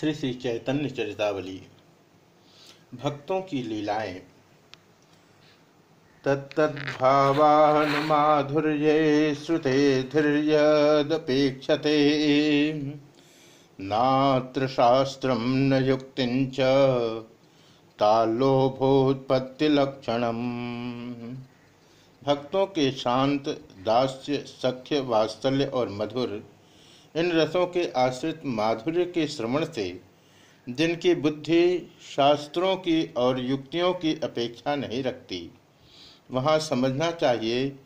श्री श्री चैतन्य चरितावली। भक्तों की लीलाएँ। तत्तद्भावानुमाधुर्ये श्रुते धीर्यदपेक्षते। नात्र शास्त्रम न युक्ति तालोभोत्पत्तिलक्षणम। भक्तों के शांत, दास्य, सख्य, वात्सल्य और मधुर इन रसों के आश्रित माधुर्य के श्रवण से, जिनकी बुद्धि शास्त्रों की और युक्तियों की अपेक्षा नहीं रखती, वहाँ समझना चाहिए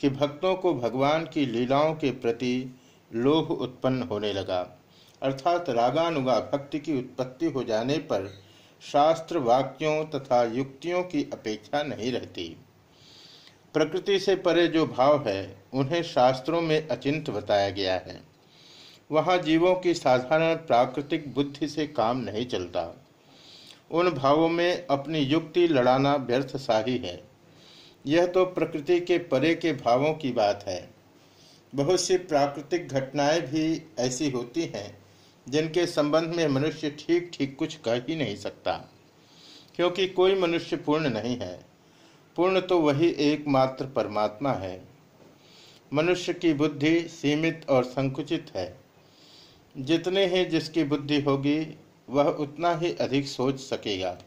कि भक्तों को भगवान की लीलाओं के प्रति लोभ उत्पन्न होने लगा। अर्थात रागानुगा भक्ति की उत्पत्ति हो जाने पर शास्त्र वाक्यों तथा युक्तियों की अपेक्षा नहीं रहती। प्रकृति से परे जो भाव है, उन्हें शास्त्रों में अचिंत बताया गया है। वहाँ जीवों की साधारण प्राकृतिक बुद्धि से काम नहीं चलता। उन भावों में अपनी युक्ति लड़ाना व्यर्थ सा ही। है यह तो प्रकृति के परे के भावों की बात है। बहुत सी प्राकृतिक घटनाएँ भी ऐसी होती हैं, जिनके संबंध में मनुष्य ठीक ठीक कुछ कह ही नहीं सकता, क्योंकि कोई मनुष्य पूर्ण नहीं है। पूर्ण तो वही एकमात्र परमात्मा है। मनुष्य की बुद्धि सीमित और संकुचित है। जितने ही जिसकी बुद्धि होगी, वह उतना ही अधिक सोच सकेगा।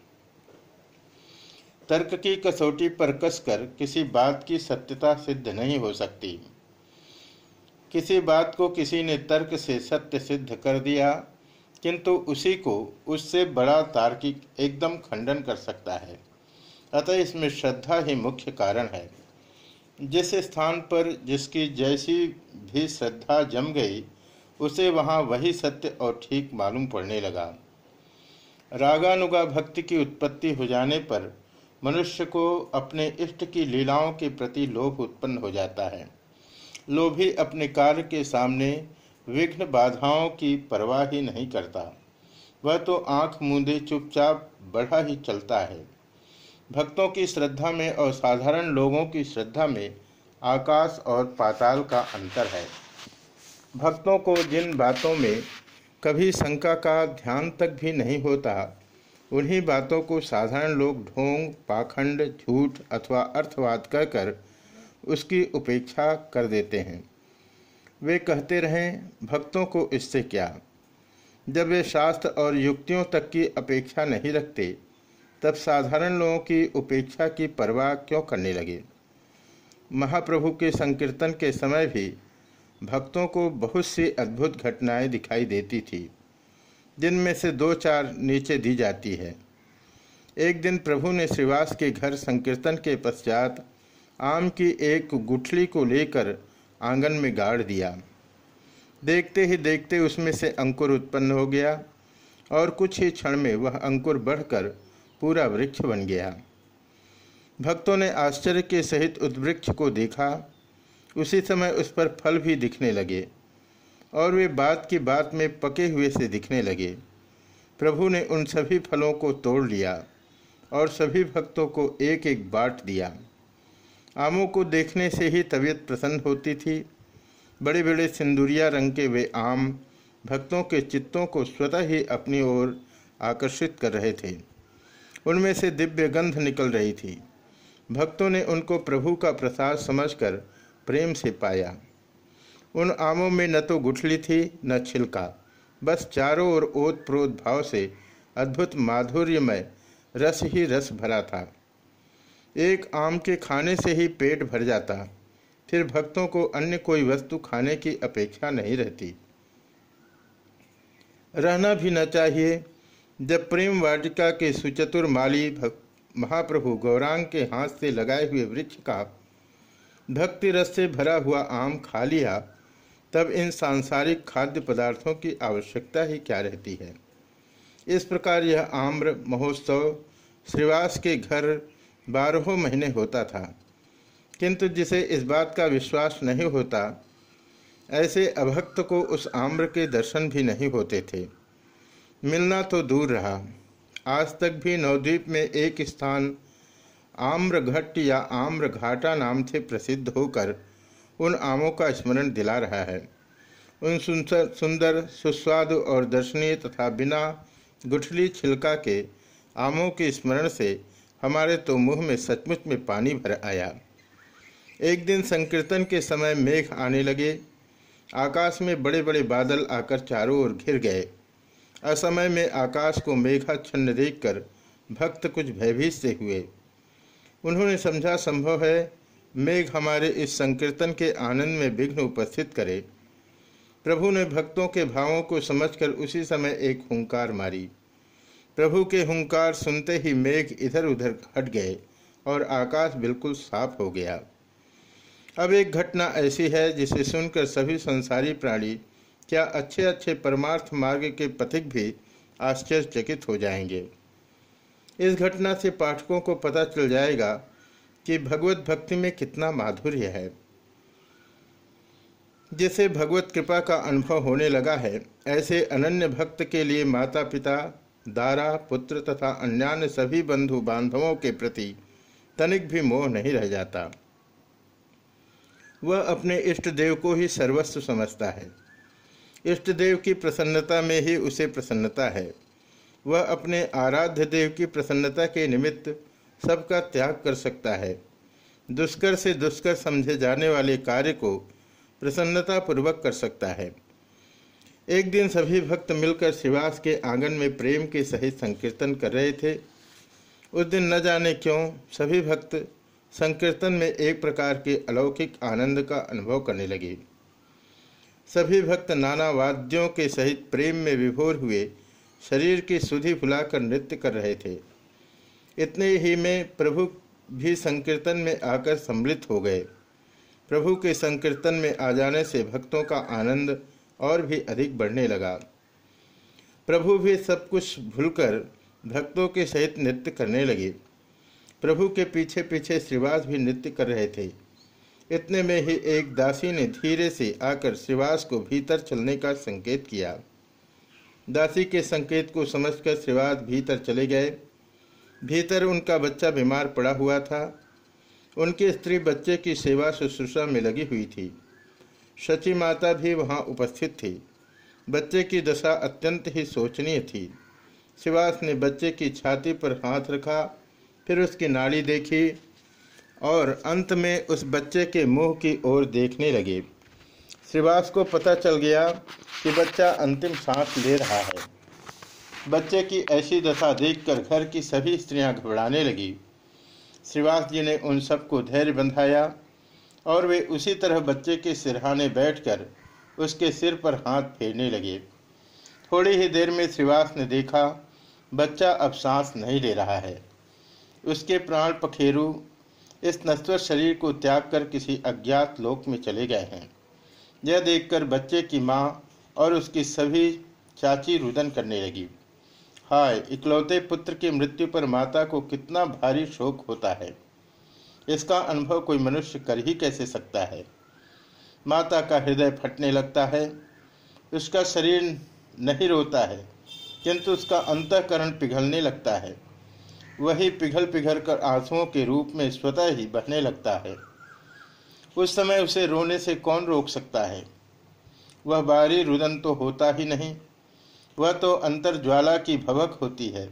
तर्क की कसौटी पर कसकर किसी बात की सत्यता सिद्ध नहीं हो सकती। किसी बात को किसी ने तर्क से सत्य सिद्ध कर दिया, किंतु उसी को उससे बड़ा तार्किक एकदम खंडन कर सकता है। अतः इसमें श्रद्धा ही मुख्य कारण है। जिस स्थान पर जिसकी जैसी भी श्रद्धा जम गई उसे वहाँ वही सत्य और ठीक मालूम पड़ने लगा। रागानुगा भक्ति की उत्पत्ति हो जाने पर मनुष्य को अपने इष्ट की लीलाओं के प्रति लोभ उत्पन्न हो जाता है। लोभी अपने कार्य के सामने विघ्न बाधाओं की परवाह ही नहीं करता। वह तो आँख मूंदे चुपचाप बढ़ा ही चलता है। भक्तों की श्रद्धा में और साधारण लोगों की श्रद्धा में आकाश और पाताल का अंतर है। भक्तों को जिन बातों में कभी शंका का ध्यान तक भी नहीं होता, उन्हीं बातों को साधारण लोग ढोंग, पाखंड, झूठ अथवा अर्थवाद कहकर उसकी उपेक्षा कर देते हैं। वे कहते रहें, भक्तों को इससे क्या? जब वे शास्त्र और युक्तियों तक की अपेक्षा नहीं रखते, तब साधारण लोगों की उपेक्षा की परवाह क्यों करने लगे? महाप्रभु के संकीर्तन के समय भी भक्तों को बहुत सी अद्भुत घटनाएँ दिखाई देती थी। जिनमें से दो चार नीचे दी जाती है। एक दिन प्रभु ने श्रीवास के घर संकीर्तन के पश्चात आम की एक गुठली को लेकर आँगन में गाड़ दिया। देखते ही देखते उसमें से अंकुर उत्पन्न हो गया और कुछ ही क्षण में वह अंकुर बढ़कर पूरा वृक्ष बन गया। भक्तों ने आश्चर्य के सहित उस वृक्ष को देखा उसी समय उस पर फल भी दिखने लगे और वे बात की बात में पके हुए से दिखने लगे। प्रभु ने उन सभी फलों को तोड़ लिया और सभी भक्तों को एक एक बांट दिया। आमों को देखने से ही तबीयत प्रसन्न होती थी। बड़े बड़े सिंदूरिया रंग के वे आम भक्तों के चित्तों को स्वतः ही अपनी ओर आकर्षित कर रहे थे। उनमें से दिव्य गंध निकल रही थी। भक्तों ने उनको प्रभु का प्रसाद समझकर प्रेम से पाया। उन आमों में न तो गुठली थी, न छिलका। बस चारों ओर ओत प्रोत भाव से अद्भुत माधुर्यमय रस ही रस भरा था। एक आम के खाने से ही पेट भर जाता। फिर भक्तों को अन्य कोई वस्तु खाने की अपेक्षा नहीं रहती। रहना भी न चाहिए। जब प्रेम वाटिका के सुचतुर माली महाप्रभु गौरांग के हाथ से लगाए हुए वृक्ष का भक्ति रस से भरा हुआ आम खा लिया, तब इन सांसारिक खाद्य पदार्थों की आवश्यकता ही क्या रहती है? इस प्रकार यह आम्र महोत्सव श्रीवास के घर बारहों महीने होता था। किंतु जिसे इस बात का विश्वास नहीं होता, ऐसे अभक्त को उस आम्र के दर्शन भी नहीं होते थे। मिलना तो दूर रहा। आज तक भी नवद्वीप में एक स्थान आम्रघट्ट या आम्रघाटा नाम से प्रसिद्ध होकर उन आमों का स्मरण दिला रहा है। उन सुंदर, सुस्वादु और दर्शनीय तथा बिना गुठली छिलका के आमों के स्मरण से हमारे तो मुँह में सचमुच में पानी भर आया। एक दिन संकीर्तन के समय मेघ आने लगे। आकाश में बड़े बड़े बादल आकर चारों ओर घिर गए। असमय में आकाश को मेघा मेघाच्छन्न देखकर भक्त कुछ भयभीत से हुए। उन्होंने समझा, संभव है मेघ हमारे इस संकीर्तन के आनंद में विघ्न उपस्थित करे। प्रभु ने भक्तों के भावों को समझकर उसी समय एक हुंकार मारी। प्रभु के हुंकार सुनते ही मेघ इधर उधर हट गए और आकाश बिल्कुल साफ़ हो गया। अब एक घटना ऐसी है जिसे सुनकर सभी संसारी प्राणी क्या अच्छे अच्छे परमार्थ मार्ग के पथिक भी आश्चर्यचकित हो जाएँगे। इस घटना से पाठकों को पता चल जाएगा कि भगवत भक्ति में कितना माधुर्य है। जिसे भगवत कृपा का अनुभव होने लगा है, ऐसे अनन्य भक्त के लिए माता पिता दारा, पुत्र तथा अन्यान्य सभी बंधु बांधवों के प्रति तनिक भी मोह नहीं रह जाता। वह अपने इष्ट देव को ही सर्वस्व समझता है। इष्ट देव की प्रसन्नता में ही उसे प्रसन्नता है। वह अपने आराध्य देव की प्रसन्नता के निमित्त सबका त्याग कर सकता है। दुष्कर से दुष्कर समझे जाने वाले कार्य को प्रसन्नता पूर्वक कर सकता है। एक दिन सभी भक्त मिलकर शिवास के आँगन में प्रेम के सहित संकीर्तन कर रहे थे। उस दिन न जाने क्यों सभी भक्त संकीर्तन में एक प्रकार के अलौकिक आनंद का अनुभव करने लगे। सभी भक्त नाना वाद्यों के सहित प्रेम में विभोर हुए शरीर की सुधि फुलाकर नृत्य कर रहे थे। इतने ही में प्रभु भी संकीर्तन में आकर सम्मिलित हो गए। प्रभु के संकीर्तन में आ जाने से भक्तों का आनंद और भी अधिक बढ़ने लगा। प्रभु भी सब कुछ भूलकर भक्तों के सहित नृत्य करने लगे। प्रभु के पीछे पीछे श्रीवास भी नृत्य कर रहे थे। इतने में ही एक दासी ने धीरे से आकर श्रीवास को भीतर चलने का संकेत किया। दासी के संकेत को समझकर श्रीवास भीतर चले गए। भीतर उनका बच्चा बीमार पड़ा हुआ था। उनकी स्त्री बच्चे की सेवा शुश्रूषा में लगी हुई थी। शची माता भी वहाँ उपस्थित थी। बच्चे की दशा अत्यंत ही शोचनीय थी। शिवास ने बच्चे की छाती पर हाथ रखा, फिर उसकी नाड़ी देखी और अंत में उस बच्चे के मुँह की ओर देखने लगे। श्रीवास को पता चल गया कि बच्चा अंतिम सांस ले रहा है। बच्चे की ऐसी दशा देखकर घर की सभी स्त्रियाँ घबराने लगी। श्रीवास जी ने उन सबको धैर्य बंधाया और वे उसी तरह बच्चे के सिरहाने बैठकर उसके सिर पर हाथ फेरने लगे। थोड़ी ही देर में श्रीवास ने देखा, बच्चा अब सांस नहीं ले रहा है। उसके प्राण पखेरु इस नश्वर शरीर को त्याग कर किसी अज्ञात लोक में चले गए हैं। यह देखकर बच्चे की माँ और उसकी सभी चाची रुदन करने लगी। हाय, इकलौते पुत्र की मृत्यु पर माता को कितना भारी शोक होता है। इसका अनुभव कोई मनुष्य कर ही कैसे सकता है? माता का हृदय फटने लगता है। उसका शरीर नहीं रोता है, किंतु उसका अंतकरण पिघलने लगता है। वही पिघल पिघल कर आंसुओं के रूप में स्वतः ही बहने लगता है। उस समय उसे रोने से कौन रोक सकता है? वह बाहरी रुदन तो होता ही नहीं। वह तो अंतर ज्वाला की भवक होती है,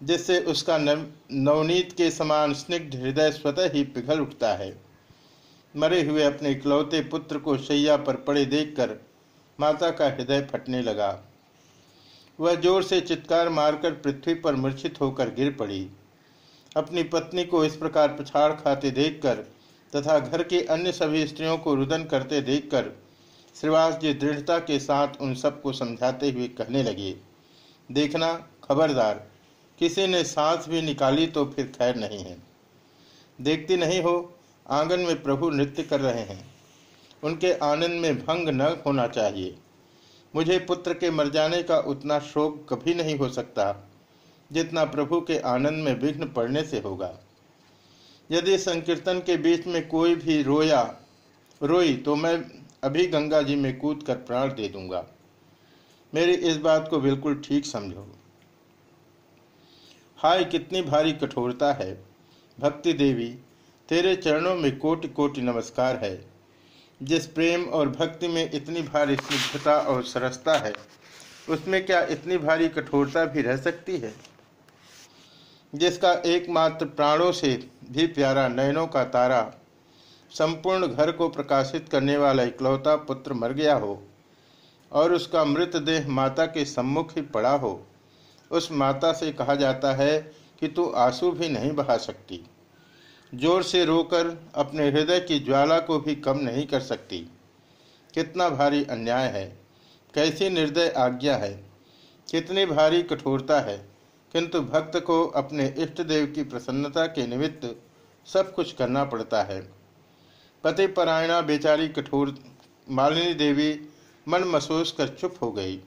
जिससे उसका नवनीत के समान स्निग्ध हृदय स्वतः ही पिघल उठता है। मरे हुए अपने इकलौते पुत्र को शैया पर पड़े देखकर माता का हृदय फटने लगा। वह ज़ोर से चित्कार मारकर पृथ्वी पर मूर्छित होकर गिर पड़ी। अपनी पत्नी को इस प्रकार पछाड़ खाते देखकर तथा घर के अन्य सभी स्त्रियों को रुदन करते देखकर श्रीवास जी दृढ़ता के साथ उन सबको समझाते हुए कहने लगे, देखना, खबरदार, किसी ने सांस भी निकाली तो फिर खैर नहीं है। देखती नहीं हो, आँगन में प्रभु नृत्य कर रहे हैं। उनके आनंद में भंग न होना चाहिए। मुझे पुत्र के मर जाने का उतना शोक कभी नहीं हो सकता, जितना प्रभु के आनंद में विघ्न पड़ने से होगा। यदि संकीर्तन के बीच में कोई भी रोया, रोई तो मैं अभी गंगा जी में कूद कर प्राण दे दूँगा। मेरी इस बात को बिल्कुल ठीक समझो। हाय, कितनी भारी कठोरता है। भक्ति देवी, तेरे चरणों में कोटि कोटि नमस्कार है। जिस प्रेम और भक्ति में इतनी भारी स्निग्धता और सरसता है, उसमें क्या इतनी भारी कठोरता भी रह सकती है? जिसका एकमात्र प्राणों से भी प्यारा नयनों का तारा संपूर्ण घर को प्रकाशित करने वाला इकलौता पुत्र मर गया हो और उसका मृतदेह माता के सम्मुख ही पड़ा हो, उस माता से कहा जाता है कि तू आँसू भी नहीं बहा सकती, ज़ोर से रोकर अपने हृदय की ज्वाला को भी कम नहीं कर सकती। कितना भारी अन्याय है, कैसी निर्दय आज्ञा है, कितनी भारी कठोरता है। किंतु भक्त को अपने इष्ट देव की प्रसन्नता के निमित्त सब कुछ करना पड़ता है। पति परायणा बेचारी कठोर मालिनी देवी मन महसूस कर चुप हो गई।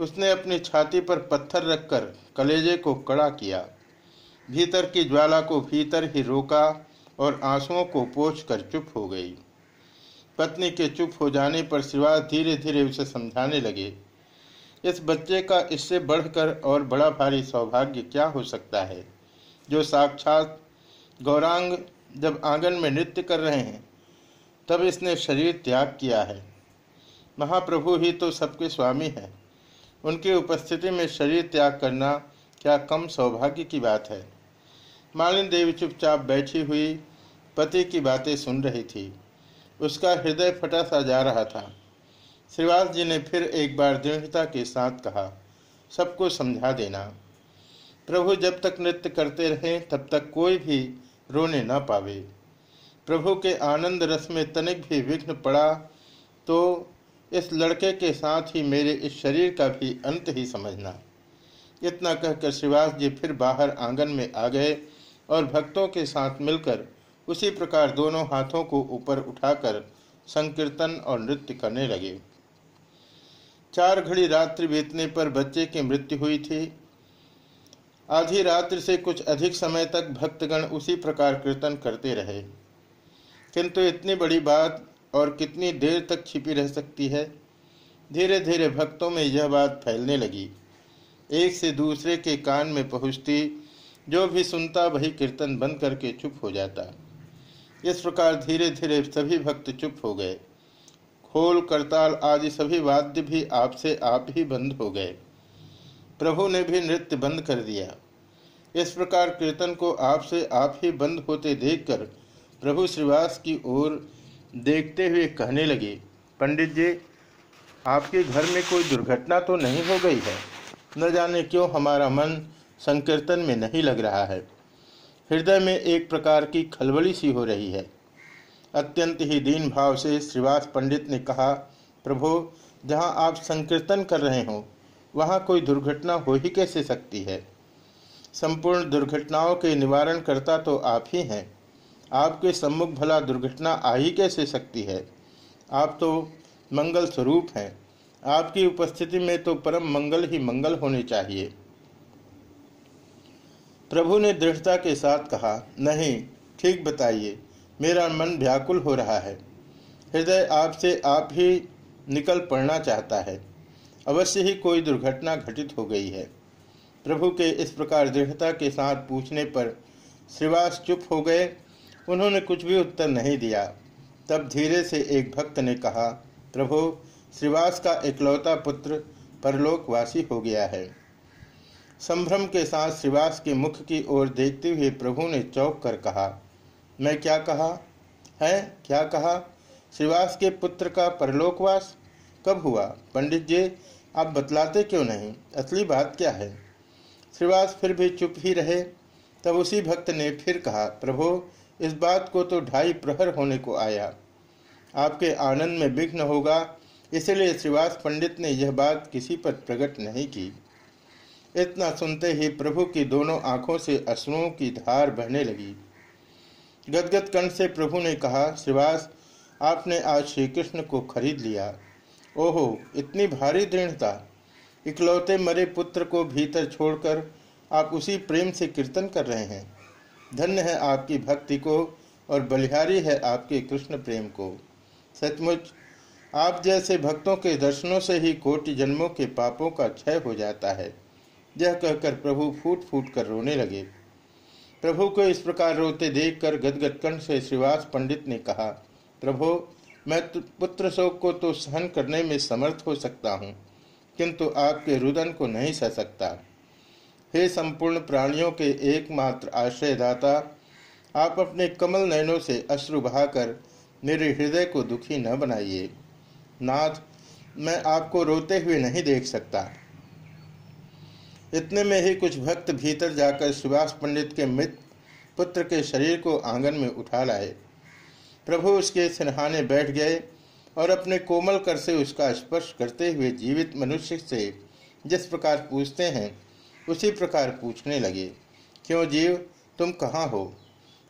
उसने अपनी छाती पर पत्थर रखकर कलेजे को कड़ा किया। भीतर की ज्वाला को भीतर ही रोका और आंसुओं को पोछ कर चुप हो गई। पत्नी के चुप हो जाने पर श्रीवास धीरे धीरे उसे समझाने लगे। इस बच्चे का इससे बढ़कर और बड़ा भारी सौभाग्य क्या हो सकता है? जो साक्षात गौरांग जब आँगन में नृत्य कर रहे हैं, तब इसने शरीर त्याग किया है। महाप्रभु ही तो सबके स्वामी हैं। उनकी उपस्थिति में शरीर त्याग करना क्या कम सौभाग्य की बात है? मालिन देवी चुपचाप बैठी हुई पति की बातें सुन रही थी। उसका हृदय फटा सा जा रहा था। श्रीवास जी ने फिर एक बार दृढ़ता के साथ कहा, सबको समझा देना। प्रभु जब तक नृत्य करते रहे, तब तक कोई भी रोने न पावे। प्रभु के आनंद रस में तनिक भी विघ्न पड़ा तो इस लड़के के साथ ही मेरे इस शरीर का भी अंत ही समझना। इतना कहकर श्रीवास जी फिर बाहर आँगन में आ गए और भक्तों के साथ मिलकर उसी प्रकार दोनों हाथों को ऊपर उठाकर संकीर्तन और नृत्य करने लगे। चार घड़ी रात्रि बीतने पर बच्चे की मृत्यु हुई थी। आधी रात्रि से कुछ अधिक समय तक भक्तगण उसी प्रकार कीर्तन करते रहे। किंतु इतनी बड़ी बात और कितनी देर तक छिपी रह सकती है धीरे धीरे भक्तों में यह बात फैलने लगी। एक से दूसरे के कान में पहुँचती, जो भी सुनता वही कीर्तन बंद करके चुप हो जाता। इस प्रकार धीरे धीरे सभी भक्त चुप हो गए। खोल करताल आदि सभी वाद्य भी आपसे आप ही बंद हो गए। प्रभु ने भी नृत्य बंद कर दिया। इस प्रकार कीर्तन को आपसे आप ही बंद होते देखकर प्रभु श्रीवास की ओर देखते हुए कहने लगे, पंडित जी, आपके घर में कोई दुर्घटना तो नहीं हो गई है? न जाने क्यों हमारा मन संकीर्तन में नहीं लग रहा है? हृदय में एक प्रकार की खलबली सी हो रही है। अत्यंत ही दीन भाव से श्रीवास पंडित ने कहा, प्रभु, जहाँ आप संकीर्तन कर रहे हो, वहाँ कोई दुर्घटना हो ही कैसे सकती है? संपूर्ण दुर्घटनाओं के निवारण करता तो आप ही हैं। आपके सम्मुख भला दुर्घटना आ ही कैसे सकती है? आप तो मंगल स्वरूप हैं। आपकी उपस्थिति में तो परम मंगल ही मंगल होने चाहिए। प्रभु ने दृढ़ता के साथ कहा, नहीं, ठीक बताइए मेरा मन व्याकुल हो रहा है। हृदय आपसे आप ही निकल पड़ना चाहता है। अवश्य ही कोई दुर्घटना घटित हो गई है। प्रभु के इस प्रकार दृढ़ता के साथ पूछने पर श्रीवास चुप हो गए। उन्होंने कुछ भी उत्तर नहीं दिया। तब धीरे से एक भक्त ने कहा, प्रभु, श्रीवास का इकलौता पुत्र परलोकवासी हो गया है। संभ्रम के साथ श्रीवास के मुख की ओर देखते हुए प्रभु ने चौंक कर कहा मैं क्या कहा? है? क्या कहा? श्रीवास के पुत्र का परलोकवास कब हुआ? पंडित जी, आप बतलाते क्यों नहीं? असली बात क्या है? श्रीवास फिर भी चुप ही रहे। तब उसी भक्त ने फिर कहा, प्रभु, इस बात को तो ढाई प्रहर होने को आया। आपके आनंद में विघ्न होगा। इसलिए श्रीवास पंडित ने यह बात किसी पर प्रकट नहीं की। इतना सुनते ही प्रभु की दोनों आँखों से अश्रुओं की धार बहने लगी। गदगद कंठ से प्रभु ने कहा श्रीवास आपने आज श्री कृष्ण को खरीद लिया। ओहो, इतनी भारी दृढ़ता। इकलौते मरे पुत्र को भीतर छोड़कर आप उसी प्रेम से कीर्तन कर रहे हैं। धन्य है आपकी भक्ति को और बलिहारी है आपके कृष्ण प्रेम को। सचमुच, आप जैसे भक्तों के दर्शनों से ही कोटि जन्मों के पापों का क्षय हो जाता है। यह कहकर प्रभु फूट फूट कर रोने लगे। प्रभु को इस प्रकार रोते देखकर गदगद कंठ से श्रीवास पंडित ने कहा, प्रभु, मैं पुत्र शोक को तो सहन करने में समर्थ हो सकता हूँ, किंतु आपके रुदन को नहीं सह सकता। हे संपूर्ण प्राणियों के एकमात्र आश्रयदाता, आप अपने कमल नयनों से अश्रु बहाकर मेरे हृदय को दुखी न बनाइए। नाथ, मैं आपको रोते हुए नहीं देख सकता। इतने में ही कुछ भक्त भीतर जाकर सुभाष पंडित के मृत पुत्र के शरीर को आँगन में उठा लाए। प्रभु उसके सिन्हाने बैठ गए और अपने कोमल कर से उसका स्पर्श करते हुए जीवित मनुष्य से जिस प्रकार पूछते हैं, उसी प्रकार पूछने लगे, क्यों जीव, तुम कहाँ हो?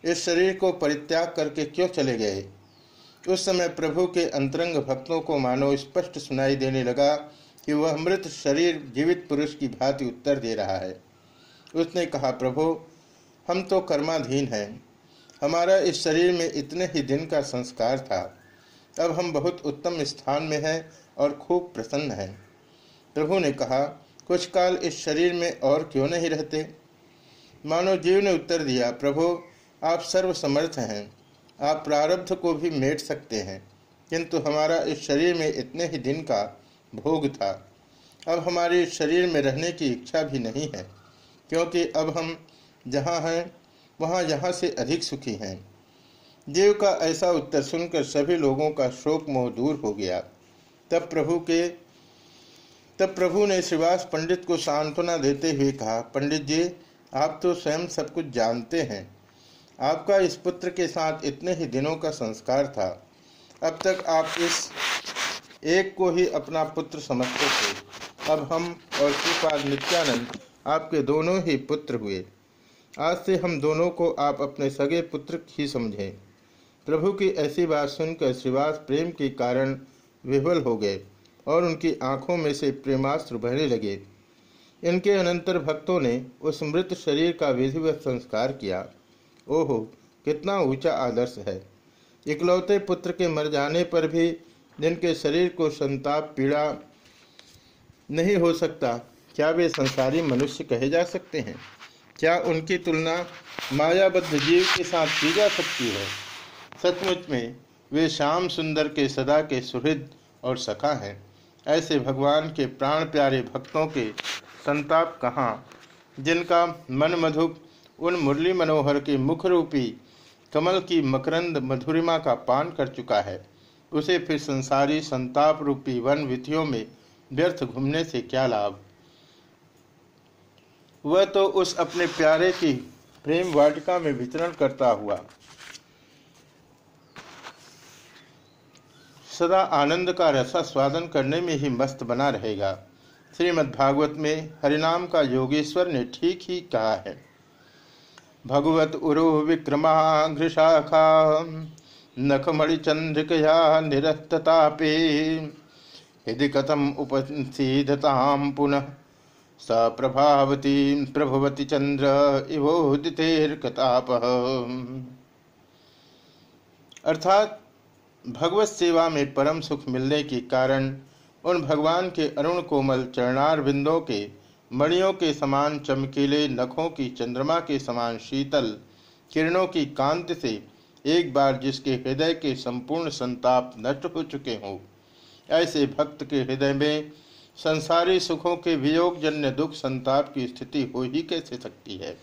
इस शरीर को परित्याग करके क्यों चले गए? उस समय प्रभु के अंतरंग भक्तों को मानो स्पष्ट सुनाई देने लगा कि वह मृत शरीर जीवित पुरुष की भांति उत्तर दे रहा है। उसने कहा, प्रभु, हम तो कर्माधीन हैं। हमारा इस शरीर में इतने ही दिन का संस्कार था। अब हम बहुत उत्तम स्थान में हैं और खूब प्रसन्न हैं। प्रभु ने कहा, कुछ काल इस शरीर में और क्यों नहीं रहते? मानव जीव ने उत्तर दिया, प्रभु, आप सर्वसमर्थ हैं। आप प्रारब्ध को भी मेट सकते हैं। किंतु हमारा इस शरीर में इतने ही दिन का भोग था। अब हमारे शरीर में रहने की इच्छा भी नहीं है, क्योंकि अब हम जहाँ हैं, वहाँ यहाँ से अधिक सुखी हैं। देव का ऐसा उत्तर सुनकर सभी लोगों का शोक मोह दूर हो गया। तब प्रभु के, तब प्रभु ने श्रीवास पंडित को सांत्वना देते हुए कहा, पंडित जी, आप तो स्वयं सब कुछ जानते हैं। आपका इस पुत्र के साथ इतने ही दिनों का संस्कार था। अब तक आप इस एक को ही अपना पुत्र समझते थे। अब हम और श्रीपाद नित्यानंद आपके दोनों ही पुत्र हुए। आज से हम दोनों को आप अपने सगे पुत्र ही समझें। प्रभु की ऐसी बात सुनकर श्रीवास प्रेम के कारण विह्वल हो गए और उनकी आँखों में से प्रेमास्त्र बहने लगे। इनके अनंतर भक्तों ने उस मृत शरीर का विधिवत संस्कार किया। ओहो, कितना ऊँचा आदर्श है। इकलौते पुत्र के मर जाने पर भी जिनके शरीर को संताप, पीड़ा नहीं हो सकता, क्या वे संसारी मनुष्य कहे जा सकते हैं? क्या उनकी तुलना मायाबद्ध जीव के साथ की जा सकती है? सचमुच में वे श्याम सुंदर के सदा के सुहृद और सखा हैं। ऐसे भगवान के प्राण प्यारे भक्तों के संताप कहाँ? जिनका मन मधुप, उन मुरली मनोहर के मुख रूपी कमल की मकरंद मधुरिमा का पान कर चुका है। उसे फिर संसारी संताप रूपी वन विधियों में व्यर्थ घूमने से क्या लाभ? वह तो उस अपने प्यारे की प्रेम वाटिका में विचरण करता हुआ, सदा आनंद का रसा स्वादन करने में ही मस्त बना रहेगा। श्रीमद्भागवत में हरिनाम का योगेश्वर ने ठीक ही कहा है। भगवत उरु विक्रमा घृशाखा नखमणिचंद्रिकया निरस्ततापे। यदि कथम उपसीदताम पुनः स प्रभावती प्रभवती चंद्र इवोदितेर्कताप अर्थात भगवत सेवा में परम सुख मिलने के कारण उन भगवान के अरुण कोमल चरणार बिंदों के, मणियों के समान चमकीले नखों की चंद्रमा के समान शीतल किरणों की कांत से एक बार जिसके हृदय के संपूर्ण संताप नष्ट हो चुके हों, ऐसे भक्त के हृदय में संसारी सुखों के वियोग जन्य दुख संताप की स्थिति हो ही कैसे सकती है?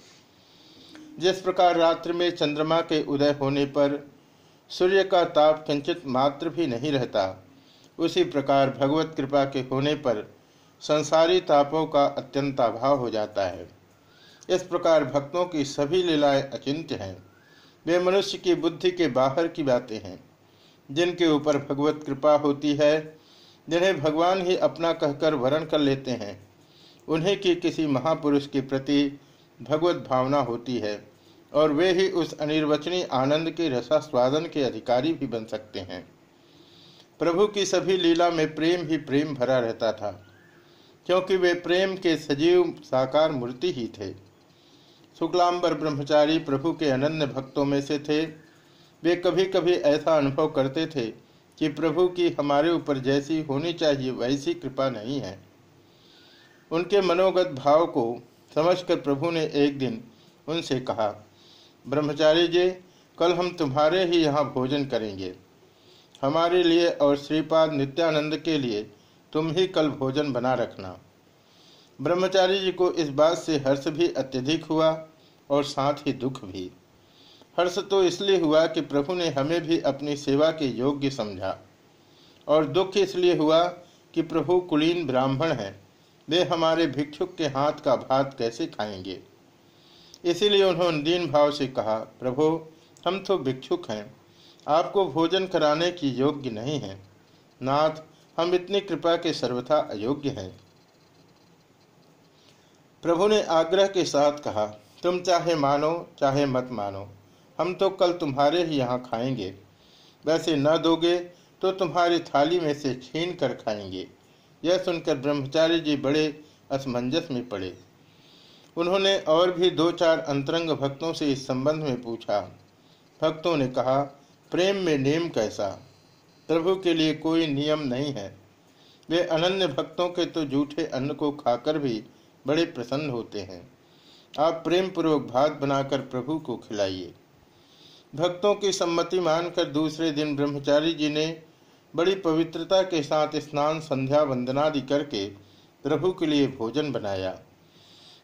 जिस प्रकार रात्रि में चंद्रमा के उदय होने पर सूर्य का ताप किंचित मात्र भी नहीं रहता, उसी प्रकार भगवत कृपा के होने पर संसारी तापों का अत्यंत अभाव हो जाता है। इस प्रकार भक्तों की सभी लीलाएँ अचिंत्य हैं। वे मनुष्य की बुद्धि के बाहर की बातें हैं, जिनके ऊपर भगवत कृपा होती है, जिन्हें भगवान ही अपना कहकर वरण कर लेते हैं। उन्हें की किसी महापुरुष के प्रति भगवत भावना होती है, और वे ही उस अनिर्वचनीय आनंद के रसास्वादन के अधिकारी भी बन सकते हैं। प्रभु की सभी लीला में प्रेम ही प्रेम भरा रहता था, क्योंकि वे प्रेम के सजीव साकार मूर्ति ही थे। शुक्लांबर ब्रह्मचारी प्रभु के अनन्य भक्तों में से थे। वे कभी कभी ऐसा अनुभव करते थे कि प्रभु की हमारे ऊपर जैसी होनी चाहिए वैसी कृपा नहीं है। उनके मनोगत भाव को समझकर प्रभु ने एक दिन उनसे कहा, ब्रह्मचारी जी, कल हम तुम्हारे ही यहाँ भोजन करेंगे। हमारे लिए और श्रीपाद नित्यानंद के लिए तुम ही कल भोजन बना रखना। ब्रह्मचारी जी को इस बात से हर्ष भी अत्यधिक हुआ और साथ ही दुख भी। हर्ष तो इसलिए हुआ कि प्रभु ने हमें भी अपनी सेवा के योग्य समझा। और दुख इसलिए हुआ कि प्रभु कुलीन ब्राह्मण हैं। वे हमारे भिक्षुक के हाथ का भात कैसे खाएँगे? इसीलिए उन्होंने दीन भाव से कहा, प्रभु, हम तो भिक्षुक हैं। आपको भोजन कराने की योग्य नहीं हैं। नाथ, हम इतनी कृपा के सर्वथा अयोग्य हैं। प्रभु ने आग्रह के साथ कहा तुम चाहे मानो, चाहे मत मानो। हम तो कल तुम्हारे ही यहाँ खाएँगे। वैसे न दोगे तो तुम्हारी थाली में से छीन कर खाएँगे। यह सुनकर ब्रह्मचारी जी बड़े असमंजस में पड़े। उन्होंने और भी दो चार अंतरंग भक्तों से इस संबंध में पूछा। भक्तों ने कहा, प्रेम में नियम कैसा? प्रभु के लिए कोई नियम नहीं है। वे अनन्य भक्तों के तो जूठे अन्न को खाकर भी बड़े प्रसन्न होते हैं। आप प्रेम पूर्वक भात बनाकर प्रभु को खिलाइए। भक्तों की सम्मति मानकर दूसरे दिन ब्रह्मचारी जी ने बड़ी पवित्रता के साथ स्नान, संध्या, वंदनादि करके प्रभु के लिए भोजन बनाया।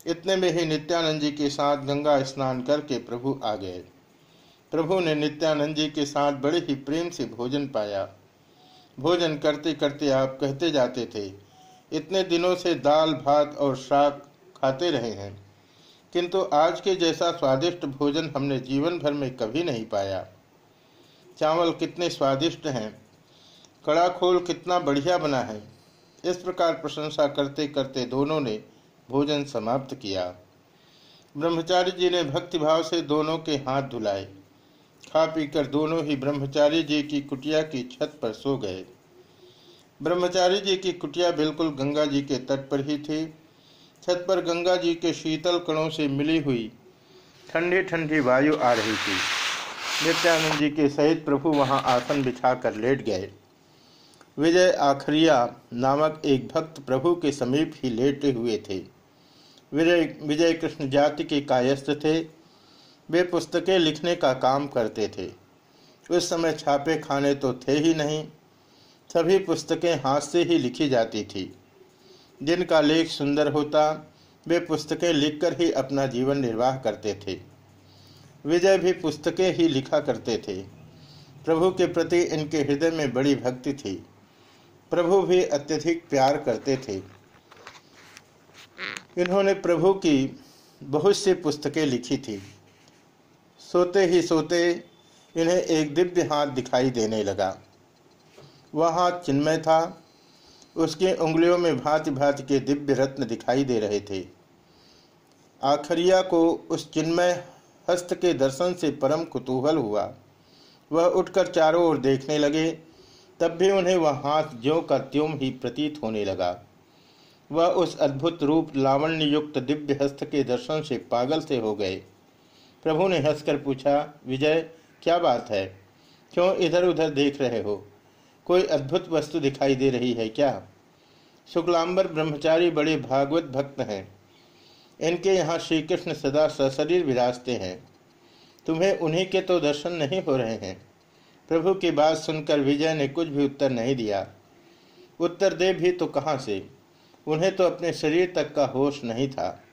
इतने में ही नित्यानंद जी के साथ गंगा स्नान करके प्रभु आ गए। प्रभु ने नित्यानंद जी के साथ बड़े ही प्रेम से भोजन पाया। भोजन करते करते आप कहते जाते थे, इतने दिनों से दाल, भात और शाक खाते रहे हैं। किंतु आज के जैसा स्वादिष्ट भोजन हमने जीवन भर में कभी नहीं पाया। चावल कितने स्वादिष्ट हैं कड़ा खोल कितना बढ़िया बना है। इस प्रकार प्रशंसा करते करते दोनों ने भोजन समाप्त किया। ब्रह्मचारी जी ने भक्तिभाव से दोनों के हाथ धुलाए। खा पीकर दोनों ही ब्रह्मचारी जी की कुटिया की छत पर सो गए। ब्रह्मचारी जी की कुटिया बिल्कुल गंगा जी के तट पर ही थी। छत पर गंगा जी के शीतल कणों से मिली हुई ठंडी ठंडी वायु आ रही थी। नित्यानंद जी के सहित प्रभु वहाँ आसन बिछा कर लेट गए। विजय आखरिया नामक एक भक्त प्रभु के समीप ही लेटे हुए थे। विजय विजय कृष्ण जाति के कायस्थ थे। वे पुस्तकें लिखने का काम करते थे। उस समय छापे खाने तो थे ही नहीं। सभी पुस्तकें हाथ से ही लिखी जाती थी। जिनका लेख सुंदर होता, वे पुस्तकें लिखकर ही अपना जीवन निर्वाह करते थे। विजय भी पुस्तकें ही लिखा करते थे। प्रभु के प्रति इनके हृदय में बड़ी भक्ति थी। प्रभु भी अत्यधिक प्यार करते थे। इन्होंने प्रभु की बहुत सी पुस्तकें लिखी थी। सोते ही सोते इन्हें एक दिव्य हाथ दिखाई देने लगा। वह हाथ चिन्मय था उसकी उंगलियों में भांति भांति के दिव्य रत्न दिखाई दे रहे थे। आखरिया को उस चिन्मय हस्त के दर्शन से परम कुतूहल हुआ। वह उठकर चारों ओर देखने लगे, तब भी उन्हें वह हाथ ज्यों का त्यों ही प्रतीत होने लगा। वह उस अद्भुत रूप लावण्य युक्त दिव्य हस्त के दर्शन से पागल से हो गए। प्रभु ने हंसकर पूछा, विजय, क्या बात है? क्यों इधर उधर देख रहे हो? कोई अद्भुत वस्तु दिखाई दे रही है क्या? शुक्लांबर ब्रह्मचारी बड़े भागवत भक्त हैं। इनके यहाँ श्री कृष्ण सदा सशरीर विराजते हैं। तुम्हें उन्हीं के तो दर्शन नहीं हो रहे हैं। प्रभु की बात सुनकर विजय ने कुछ भी उत्तर नहीं दिया। उत्तर दे भी तो कहाँ से? उन्हें तो अपने शरीर तक का होश नहीं था।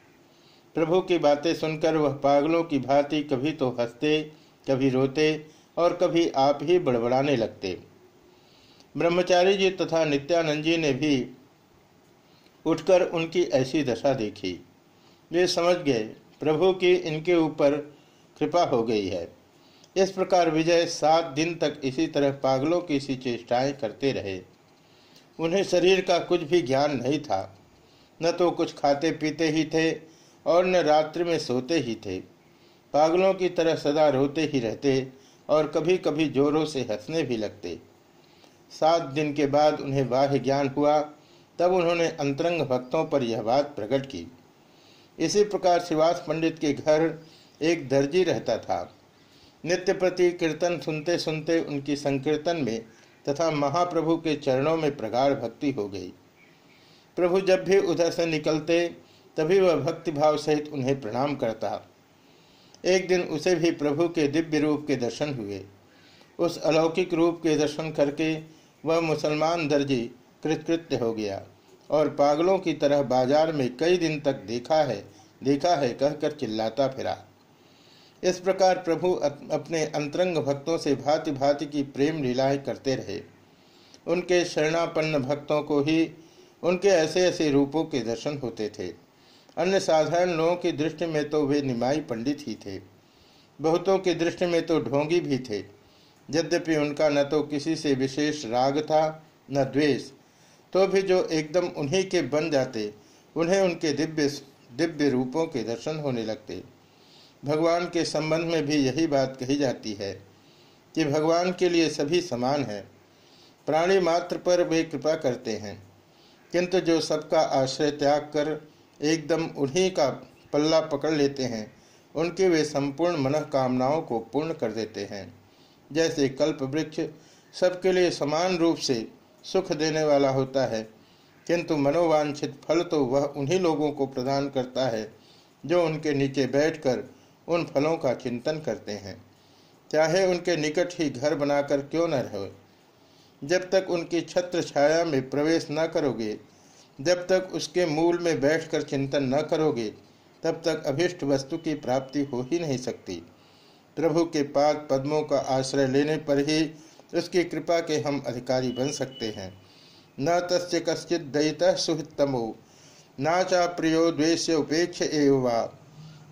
प्रभु की बातें सुनकर वह पागलों की भांति कभी तो हँसते, कभी रोते और कभी आप ही बड़बड़ाने लगते। ब्रह्मचारी जी तथा नित्यानंद जी ने भी उठकर उनकी ऐसी दशा देखी। वे समझ गए, प्रभु की इनके ऊपर कृपा हो गई है। इस प्रकार विजय सात दिन तक इसी तरह पागलों की सी चेष्टाएँ करते रहे। उन्हें शरीर का कुछ भी ज्ञान नहीं था। न तो कुछ खाते पीते ही थे और न रात्रि में सोते ही थे। पागलों की तरह सदा रोते ही रहते और कभी कभी जोरों से हंसने भी लगते। सात दिन के बाद उन्हें बाह्य ज्ञान हुआ। तब उन्होंने अंतरंग भक्तों पर यह बात प्रकट की। इसी प्रकार शिवास पंडित के घर एक दर्जी रहता था। नित्य प्रति कीर्तन सुनते सुनते उनकी संकीर्तन में तथा महाप्रभु के चरणों में प्रगाढ़ भक्ति हो गई। प्रभु जब भी उधर से निकलते, तभी वह भक्तिभाव सहित उन्हें प्रणाम करता। एक दिन उसे भी प्रभु के दिव्य रूप के दर्शन हुए। उस अलौकिक रूप के दर्शन करके वह मुसलमान दर्जी कृतकृत्य हो गया और पागलों की तरह बाज़ार में कई दिन तक देखा है देखा है कहकर चिल्लाता फिरा। इस प्रकार प्रभु अपने अंतरंग भक्तों से भांति भांति की प्रेम लीलाएँ करते रहे। उनके शरणापन्न भक्तों को ही उनके ऐसे ऐसे रूपों के दर्शन होते थे। अन्य साधारण लोगों की दृष्टि में तो वे निमाई पंडित ही थे। बहुतों की दृष्टि में तो ढोंगी भी थे। यद्यपि उनका न तो किसी से विशेष राग था, न द्वेष। तो भी जो एकदम उन्हीं के बन जाते, उन्हें उनके दिव्य दिव्य रूपों के दर्शन होने लगते। भगवान के संबंध में भी यही बात कही जाती है कि भगवान के लिए सभी समान है। प्राणी मात्र पर वे कृपा करते हैं। किंतु जो सबका आश्रय त्याग कर एकदम उन्हीं का पल्ला पकड़ लेते हैं, उनके वे संपूर्ण मन कामनाओं को पूर्ण कर देते हैं। जैसे कल्प वृक्ष सबके लिए समान रूप से सुख देने वाला होता है। किंतु मनोवांछित फल तो वह उन्हीं लोगों को प्रदान करता है, जो उनके नीचे बैठकर उन फलों का चिंतन करते हैं। चाहे उनके निकट ही घर बनाकर क्यों न रहो। जब तक उनकी छत्र छाया में प्रवेश न करोगे, जब तक उसके मूल में बैठकर चिंतन न करोगे, तब तक अभिष्ट वस्तु की प्राप्ति हो ही नहीं सकती। प्रभु के पाद पद्मों का आश्रय लेने पर ही उसकी कृपा के हम अधिकारी बन सकते हैं। न तस् कश्चित दयित सुहितमो न चा प्रियो द्वेश उपेक्ष एव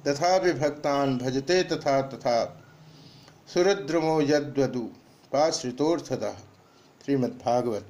तथा विभक्तान भजते तथा तथा। सुरद्रमो यद्वदु पाश्रितोर्थद श्रीमद्भागवत